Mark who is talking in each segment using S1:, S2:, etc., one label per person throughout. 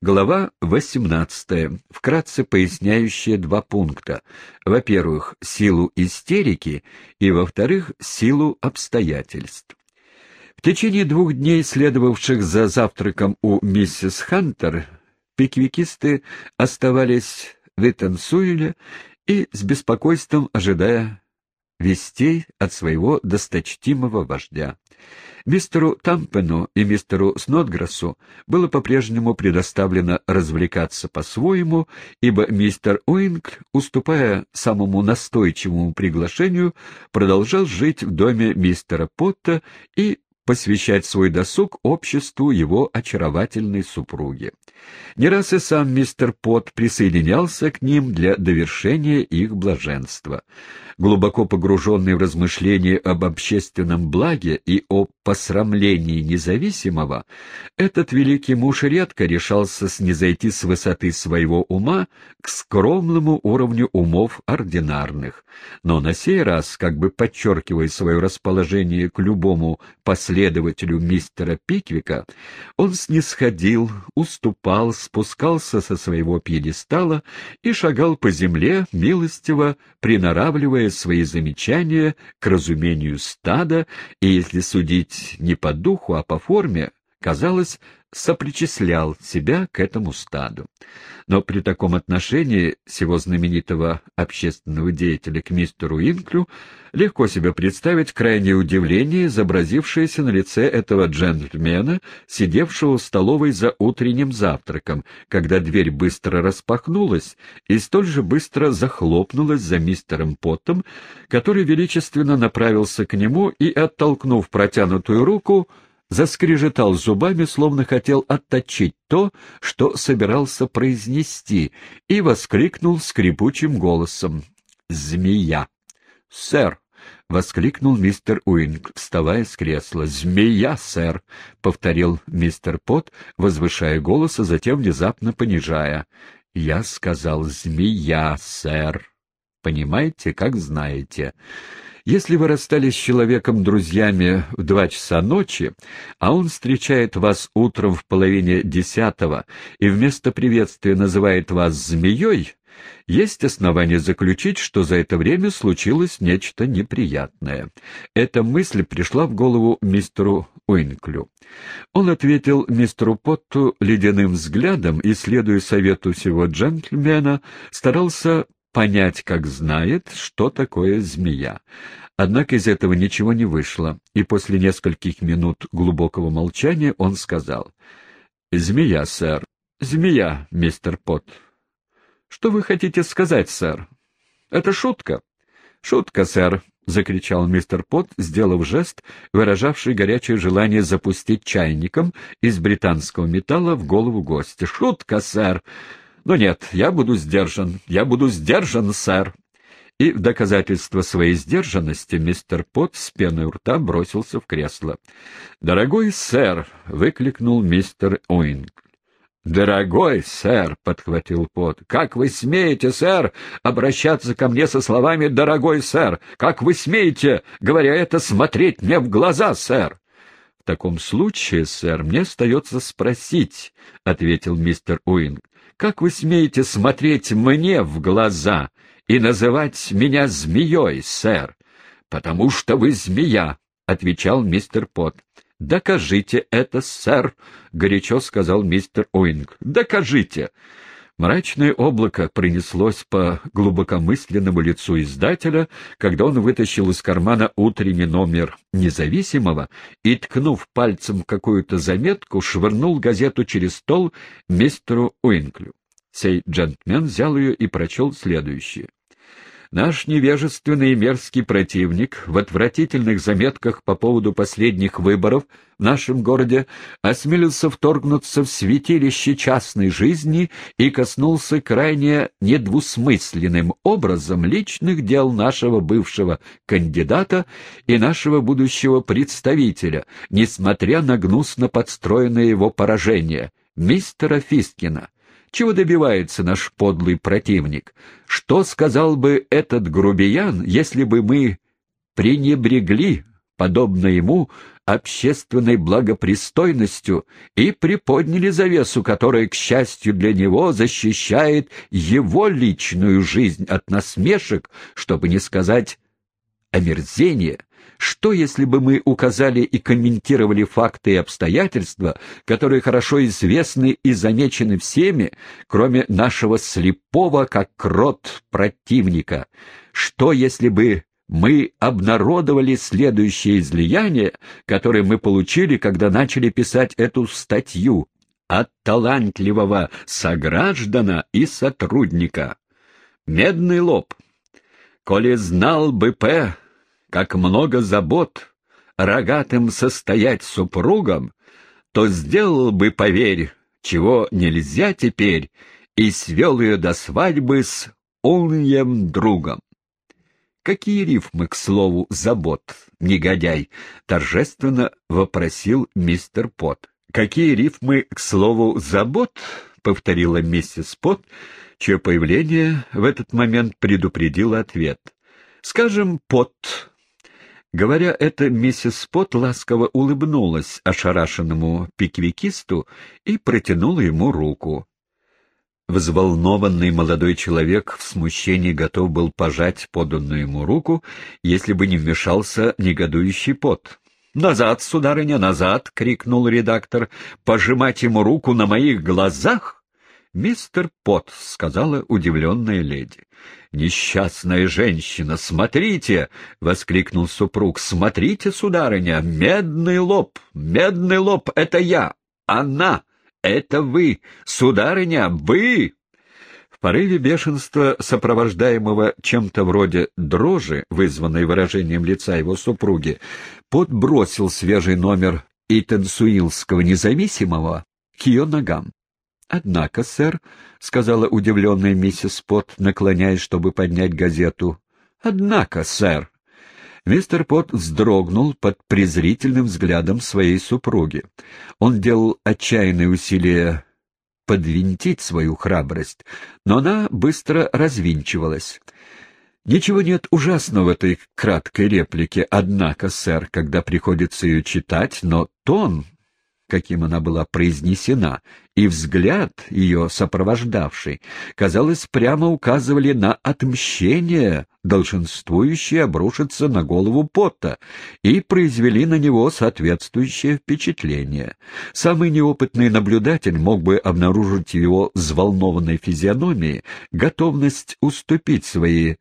S1: Глава 18, вкратце поясняющая два пункта. Во-первых, силу истерики, и, во-вторых, силу обстоятельств. В течение двух дней, следовавших за завтраком у миссис Хантер, пиквикисты оставались в Итансуэле и с беспокойством ожидая вестей от своего досточтимого вождя. Мистеру Тампену и мистеру Снотграссу было по-прежнему предоставлено развлекаться по-своему, ибо мистер Уинг, уступая самому настойчивому приглашению, продолжал жить в доме мистера Потта и посвящать свой досуг обществу его очаровательной супруги. Не раз и сам мистер Пот присоединялся к ним для довершения их блаженства. Глубоко погруженный в размышления об общественном благе и о посрамлении независимого, этот великий муж редко решался снизойти с высоты своего ума к скромному уровню умов ординарных. Но на сей раз, как бы подчеркивая свое расположение к любому последователю мистера Пиквика, он снисходил, уступал, спускался со своего пьедестала и шагал по земле, милостиво приноравливая свои замечания к разумению стада, и, если судить не по духу, а по форме, казалось, сопричислял себя к этому стаду. Но при таком отношении всего знаменитого общественного деятеля к мистеру Инклю легко себе представить крайнее удивление, изобразившееся на лице этого джентльмена, сидевшего в столовой за утренним завтраком, когда дверь быстро распахнулась и столь же быстро захлопнулась за мистером Поттом, который величественно направился к нему и, оттолкнув протянутую руку, заскрежетал зубами, словно хотел отточить то, что собирался произнести, и воскликнул скрипучим голосом. «Змея!» «Сэр!» — воскликнул мистер Уинг, вставая с кресла. «Змея, сэр!» — повторил мистер Пот, возвышая голос, а затем внезапно понижая. «Я сказал «змея, сэр». Понимаете, как знаете». Если вы расстались с человеком друзьями в два часа ночи, а он встречает вас утром в половине десятого и вместо приветствия называет вас змеей, есть основания заключить, что за это время случилось нечто неприятное. Эта мысль пришла в голову мистеру Уинклю. Он ответил мистеру Потту ледяным взглядом и, следуя совету всего джентльмена, старался понять, как знает, что такое змея. Однако из этого ничего не вышло, и после нескольких минут глубокого молчания он сказал. — Змея, сэр. Змея, мистер Пот. — Что вы хотите сказать, сэр? — Это шутка. — Шутка, сэр, — закричал мистер Пот, сделав жест, выражавший горячее желание запустить чайником из британского металла в голову гостя. — Шутка, сэр! Но нет, я буду сдержан, я буду сдержан, сэр. И в доказательство своей сдержанности мистер Пот с пеной у рта бросился в кресло. «Дорогой сэр!» — выкликнул мистер Уинг. «Дорогой сэр!» — подхватил Пот. «Как вы смеете, сэр, обращаться ко мне со словами «дорогой сэр»? Как вы смеете, говоря это, смотреть мне в глаза, сэр?» «В таком случае, сэр, мне остается спросить», — ответил мистер Уинкль. Как вы смеете смотреть мне в глаза и называть меня змеей, сэр? — Потому что вы змея, — отвечал мистер Потт. — Докажите это, сэр, — горячо сказал мистер Уинкль. — Докажите. Мрачное облако пронеслось по глубокомысленному лицу издателя, когда он вытащил из кармана утренний номер «Независимого» и, ткнув пальцем какую-то заметку, швырнул газету через стол мистеру Уинклю. Сей джентльмен взял ее и прочел следующее. Наш невежественный и мерзкий противник в отвратительных заметках по поводу последних выборов в нашем городе осмелился вторгнуться в святилище частной жизни и коснулся крайне недвусмысленным образом личных дел нашего бывшего кандидата и нашего будущего представителя, несмотря на гнусно подстроенное его поражение, мистера Фисткина. Чего добивается наш подлый противник? Что сказал бы этот грубиян, если бы мы пренебрегли подобно ему, общественной благопристойностью и приподняли завесу, которая, к счастью для него, защищает его личную жизнь от насмешек, чтобы не сказать омерзения. Что, если бы мы указали и комментировали факты и обстоятельства, которые хорошо известны и замечены всеми, кроме нашего слепого, как крот, противника? Что, если бы мы обнародовали следующее излияние, которое мы получили, когда начали писать эту статью от талантливого сограждана и сотрудника. Медный лоб. Коли знал бы П, как много забот рогатым состоять супругом, то сделал бы, поверь, чего нельзя теперь, и свел ее до свадьбы с уньем другом. Какие рифмы, к слову, забот, негодяй? Торжественно вопросил мистер Пот. Какие рифмы, к слову, забот? Повторила миссис Пот, чье появление в этот момент предупредило ответ. Скажем, Пот. Говоря это, миссис Пот ласково улыбнулась ошарашенному пиквикисту и протянула ему руку. Взволнованный молодой человек в смущении готов был пожать поданную ему руку, если бы не вмешался негодующий пот. «Назад, сударыня, назад!» — крикнул редактор. «Пожимать ему руку на моих глазах?» «Мистер Пот», — сказала удивленная леди. «Несчастная женщина, смотрите!» — воскликнул супруг. «Смотрите, сударыня, медный лоб! Медный лоб — это я! Она!» это вы, сударыня, вы!» В порыве бешенства, сопровождаемого чем-то вроде дрожи, вызванной выражением лица его супруги, подбросил свежий номер Итансуилского независимого к ее ногам. «Однако, сэр», — сказала удивленная миссис Пот, наклоняясь, чтобы поднять газету, — «однако, сэр», Мистер Пот вздрогнул под презрительным взглядом своей супруги. Он делал отчаянные усилия подвинтить свою храбрость, но она быстро развинчивалась. Ничего нет ужасного в этой краткой реплике, однако, сэр, когда приходится ее читать, но тон, каким она была произнесена, и взгляд ее сопровождавший, казалось, прямо указывали на отмщение, долженствующее обрушиться на голову Потта, и произвели на него соответствующее впечатление. Самый неопытный наблюдатель мог бы обнаружить в его взволнованной физиономии готовность уступить свои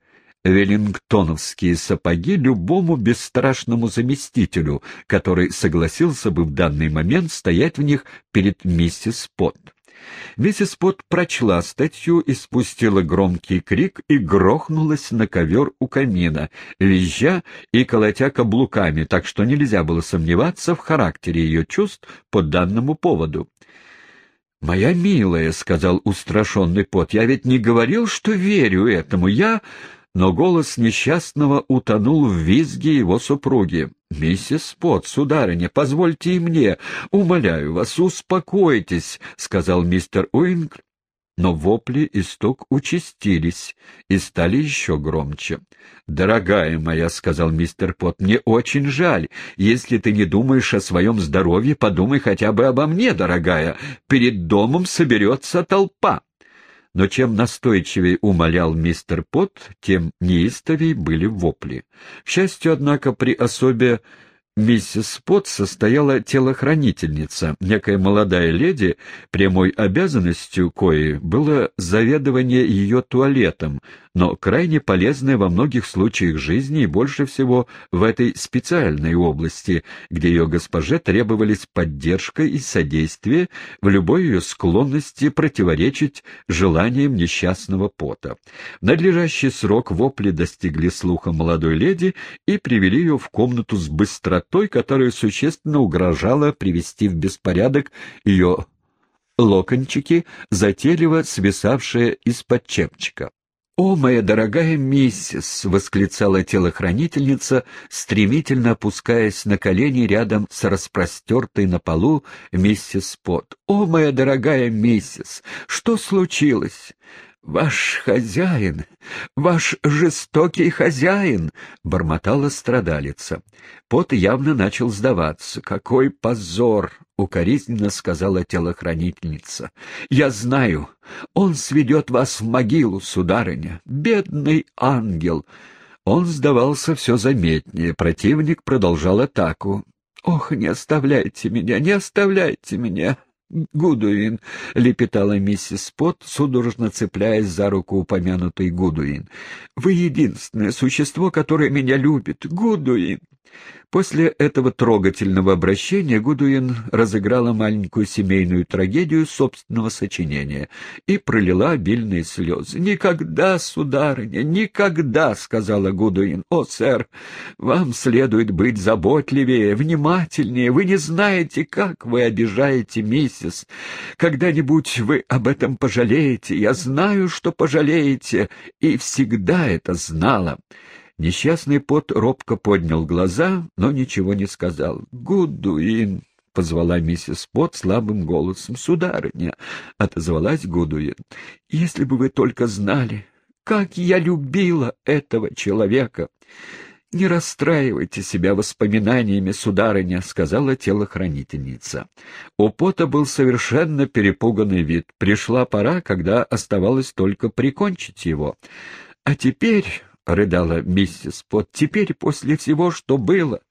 S1: веллингтоновские сапоги любому бесстрашному заместителю, который согласился бы в данный момент стоять в них перед миссис Пот. Миссис Пот прочла статью и спустила громкий крик и грохнулась на ковер у камина, визжа и колотя каблуками, так что нельзя было сомневаться в характере ее чувств по данному поводу. «Моя милая», — сказал устрашенный Пот, — «я ведь не говорил, что верю этому. Я...» но голос несчастного утонул в визге его супруги. «Миссис Пот, сударыня, позвольте и мне, умоляю вас, успокойтесь», — сказал мистер Уинг, но вопли и стук участились и стали еще громче. «Дорогая моя», — сказал мистер Пот, — «мне очень жаль. Если ты не думаешь о своем здоровье, подумай хотя бы обо мне, дорогая. Перед домом соберется толпа». Но чем настойчивее умолял мистер Пот, тем неистовей были вопли. К счастью, однако, при особе Миссис Пот состояла телохранительница, некая молодая леди, прямой обязанностью кои было заведование ее туалетом, но крайне полезная во многих случаях жизни и больше всего в этой специальной области, где ее госпоже требовались поддержка и содействие в любой ее склонности противоречить желаниям несчастного пота. В надлежащий срок вопли достигли слуха молодой леди и привели ее в комнату с быстротой, которая существенно угрожала привести в беспорядок ее локончики, затейливо свисавшие из-под чепчика. «О, моя дорогая миссис!» — восклицала телохранительница, стремительно опускаясь на колени рядом с распростертой на полу миссис Пот. «О, моя дорогая миссис! Что случилось? «Ваш хозяин, ваш жестокий хозяин!» — бормотала страдалица. Пот явно начал сдаваться. «Какой позор!» — укоризненно сказала телохранительница. «Я знаю, он сведет вас в могилу, сударыня. Бедный ангел!» Он сдавался все заметнее. Противник продолжал атаку. «Ох, не оставляйте меня, не оставляйте меня!» «Гудуин», — лепетала миссис Пот, судорожно цепляясь за руку упомянутой Гудуин. «Вы единственное существо, которое меня любит. Гудуин!» После этого трогательного обращения Гудуин разыграла маленькую семейную трагедию собственного сочинения и пролила обильные слезы. «Никогда, сударыня, никогда!» — сказала Гудуин. «О, сэр, вам следует быть заботливее, внимательнее. Вы не знаете, как вы обижаете миссис. Когда-нибудь вы об этом пожалеете. Я знаю, что пожалеете, и всегда это знала». Несчастный пот робко поднял глаза, но ничего не сказал. «Гудуин!» — позвала миссис Пот слабым голосом. «Сударыня!» — отозвалась Гудуин. «Если бы вы только знали, как я любила этого человека!» «Не расстраивайте себя воспоминаниями, сударыня», — сказала телохранительница. У Пота был совершенно перепуганный вид. Пришла пора, когда оставалось только прикончить его. «А теперь — рыдала миссис Пот, — теперь после всего, что было,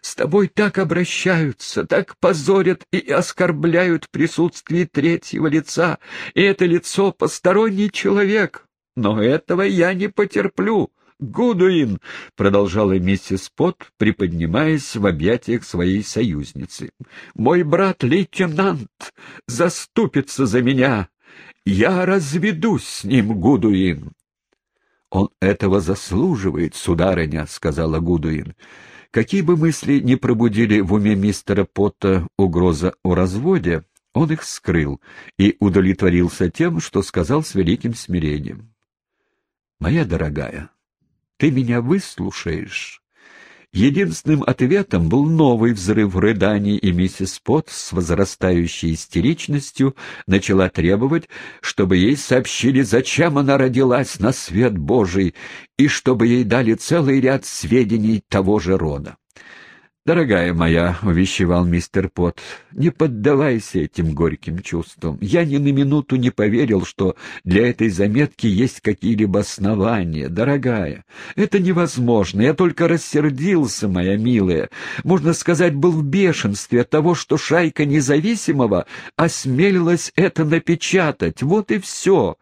S1: с тобой так обращаются, так позорят и оскорбляют в присутствии третьего лица, и это лицо — посторонний человек. Но этого я не потерплю. Гудуин, — продолжала миссис Пот, приподнимаясь в объятиях своей союзницы, — мой брат-лейтенант заступится за меня. Я разведусь с ним, Гудуин. «Он этого заслуживает, сударыня», — сказала Гудуин. Какие бы мысли ни пробудили в уме мистера Потта угроза о разводе, он их скрыл и удовлетворился тем, что сказал с великим смирением. «Моя дорогая, ты меня выслушаешь?» Единственным ответом был новый взрыв рыданий, и миссис Пот с возрастающей истеричностью начала требовать, чтобы ей сообщили, зачем она родилась на свет Божий, и чтобы ей дали целый ряд сведений того же рода. «Дорогая моя», — увещевал мистер Пот, — «не поддавайся этим горьким чувствам. Я ни на минуту не поверил, что для этой заметки есть какие-либо основания. Дорогая, это невозможно. Я только рассердился, моя милая. Можно сказать, был в бешенстве от того, что шайка независимого осмелилась это напечатать. Вот и все».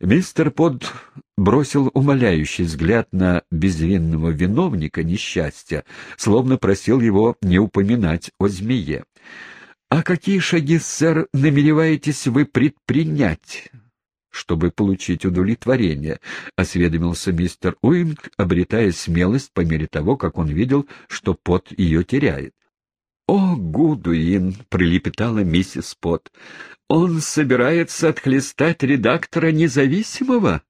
S1: Мистер Под бросил умоляющий взгляд на безвинного виновника несчастья, словно просил его не упоминать о змее. «А какие шаги, сэр, намереваетесь вы предпринять?» чтобы получить удовлетворение, — осведомился мистер Уинг, обретая смелость по мере того, как он видел, что пот ее теряет. «О, Гудуин!» — прилепетала миссис Пот. «Он собирается отхлестать редактора независимого?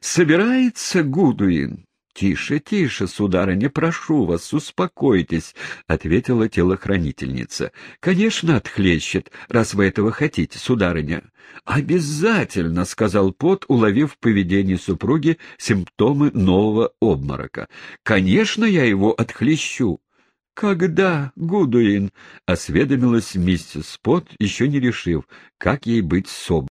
S1: Собирается, Гудуин?» «Тише, тише, сударыня, прошу вас, успокойтесь», — ответила телохранительница. «Конечно, отхлещет, раз вы этого хотите, сударыня». «Обязательно», — сказал Пот, уловив в поведении супруги симптомы нового обморока. «Конечно, я его отхлещу». «Когда, Гудуин?» — осведомилась миссис Пот, еще не решив, как ей быть с